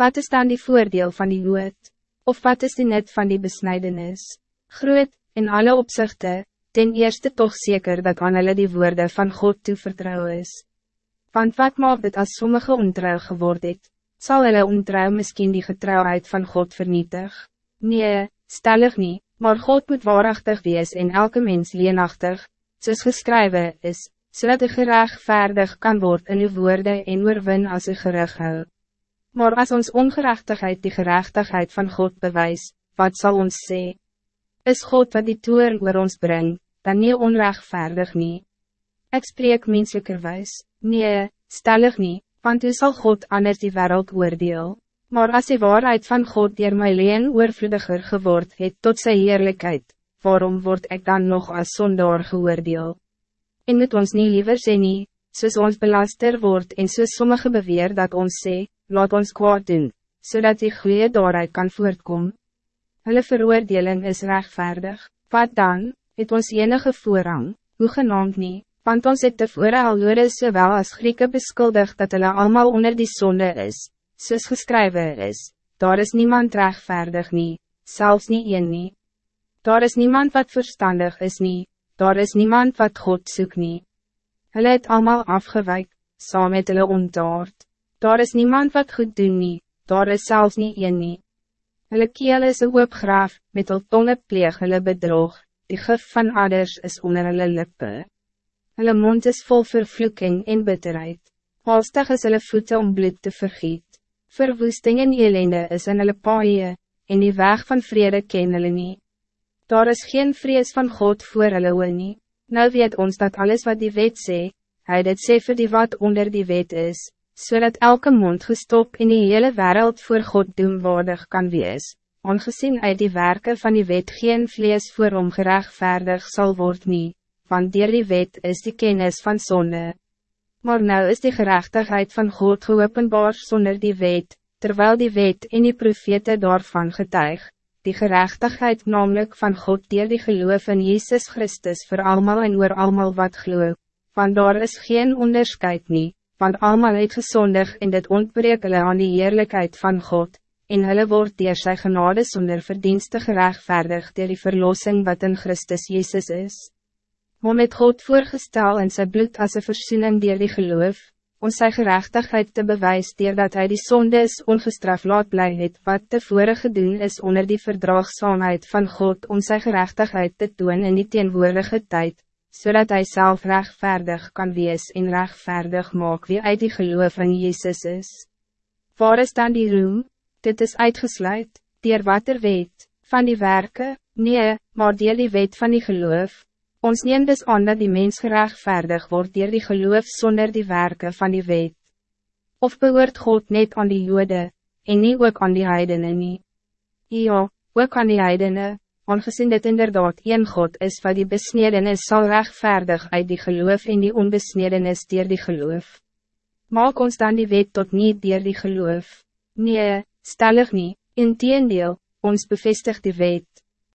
Wat is dan die voordeel van die lood? Of wat is die net van die besnijdenis? Groot, in alle opzichten, ten eerste toch zeker dat aan hulle die woorden van God toevertrouw is. Want wat maakt het als sommige ontrouw geworden het? Zal hulle ontrouw misschien die getrouwheid van God vernietig? Nee, stellig niet, maar God moet waarachtig wees en elke mens leenachtig, soos geskrywe is, zodat so de gerechtvaardig kan worden in uw woorden en oorwin als u gerig hou. Maar als ons ongerechtigheid die gerechtigheid van God bewijst, wat zal ons zeggen? Is God wat die toer oor ons brengt, dan niet onrechtvaardig niet? Ik spreek menselijkerwijs, nee, stellig niet, want u zal God anders die wereld oordeel. Maar als die waarheid van God dier my leen oorvloediger geword het tot zijn heerlijkheid, waarom word ik dan nog als zondaar geoordeel? En moet ons niet liever sê nie, soos ons belaster wordt en soos sommige beweer dat ons sê, laat ons kwaad doen, zodat die goeie daaruit kan voortkomen. Hulle veroordeling is rechtvaardig. Wat dan, het ons enige voorrang, hoe genaamd nie, want ons het tevore al jore sowel as Grieke beskuldig dat hulle allemaal onder die zonde is, soos geskrywe is, daar is niemand rechtvaardig nie, zelfs niet een nie. Daar is niemand wat verstandig is nie, daar is niemand wat God soek nie. Hulle het allemaal afgewijk, saam met hulle ontaard. Daar is niemand wat goed doen nie, daar is zelfs niet een nie. Hulle keel is een hoopgraaf, met hul tonge pleeg hulle bedrog, die gif van aders is onder hulle lippe. Hulle mond is vol vervloeking en bitterheid. Halstig is hulle voete om bloed te vergiet. Verwoesting en elende is in hulle paaie, en die weg van vrede ken hulle nie. Daar is geen vrees van God voor hulle oor nie. Nou weet ons dat alles wat die wet sê, hy dit sê vir die wat onder die wet is, zodat so elke mond gestop in die hele wereld voor God doemwaardig kan wees, ongezien uit die werken van die wet geen vlees voor hom gerechtvaardig sal word nie, want dier die wet is die kennis van zonde. Maar nou is die gerechtigheid van God geopenbaar zonder die wet, terwijl die wet in die profete daarvan getuigt die gerechtigheid namelijk van God dier die geloof in Jezus Christus voor allemaal en oor allemaal wat geloof, want daar is geen onderscheid nie, want allemaal het gezondig en dit ontbreek hulle aan die eerlijkheid van God, en hulle word dier sy genade zonder verdienste gerechtvaardig dier die verlossing wat in Christus Jezus is. Om met God voorgestel en sy bloed as een versoening dier die geloof, om sy gerechtigheid te bewijs dier dat hij die zondes ongestraf laat blij het wat tevore gedoen is onder die verdraagzaamheid van God om sy gerechtigheid te doen in die teenwoordige tijd, zodat hij zelf rechtvaardig kan wees en rechtvaardig maak wie uit die geloof in Jezus is. Waar is dan die roem? Dit is uitgesluit, dier wat er weet, van die werken, nee, maar dier die weet van die geloof, Ons neem dus aan dat die mens gerechtvaardig wordt door die geloof zonder die werken van die wet. Of behoort God net aan die jode, en niet ook aan die heidenen nie. Ja, ook aan die heidenen, aangezien dit inderdaad een God is wat die besneden is sal rechtvaardig uit die geloof en die onbesneden is dier die geloof. Maak ons dan die wet tot niet dier die geloof. Nee, stellig niet, in ons bevestigt die wet.